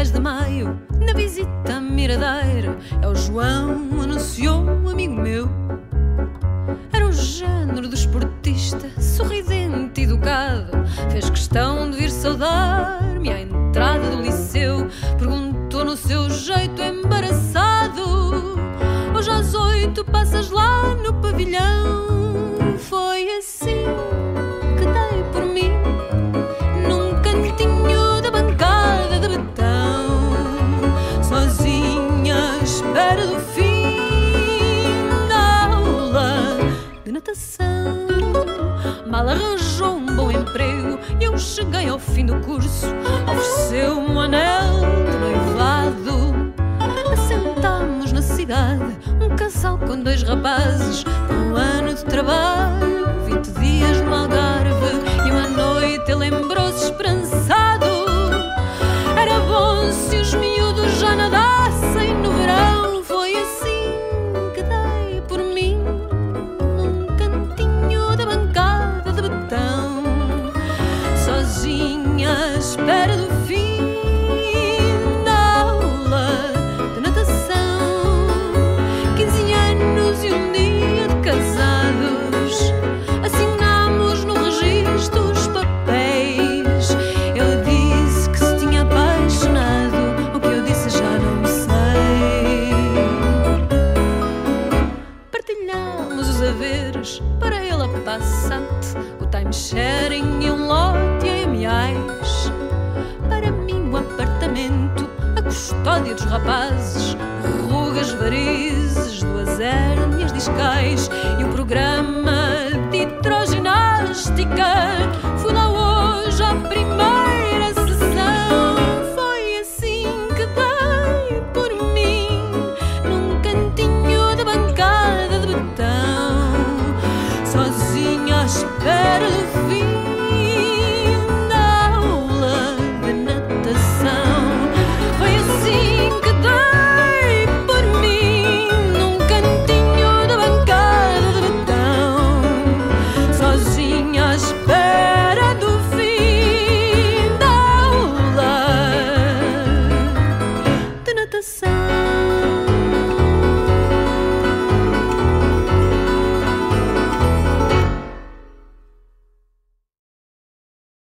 10 de maio, na visita a Miradeira, é o João, anunciou um amigo meu. Era o género desportista, sorridente e educado. Fez questão de vir saudar-me à entrada do liceu. Perguntou no seu jeito embaraçado: Hoje às oito passas lá natação. Mal arranjou um bom emprego e eu cheguei ao fim do curso. Ofereceu um anel de noivado. Assentámos na cidade um casal com dois rapazes espera do fim da aula de natação. 15 anos e um dia de casados, assinámos no registro os papéis. Ele disse que se tinha apaixonado, o que eu disse já não sei. Partilhámos os haveres, para ele a passante, o time-sharing e um lote em reais. dos rapazes, rugas varizes duas hérnias discais e o programa de hidroginástica. sun.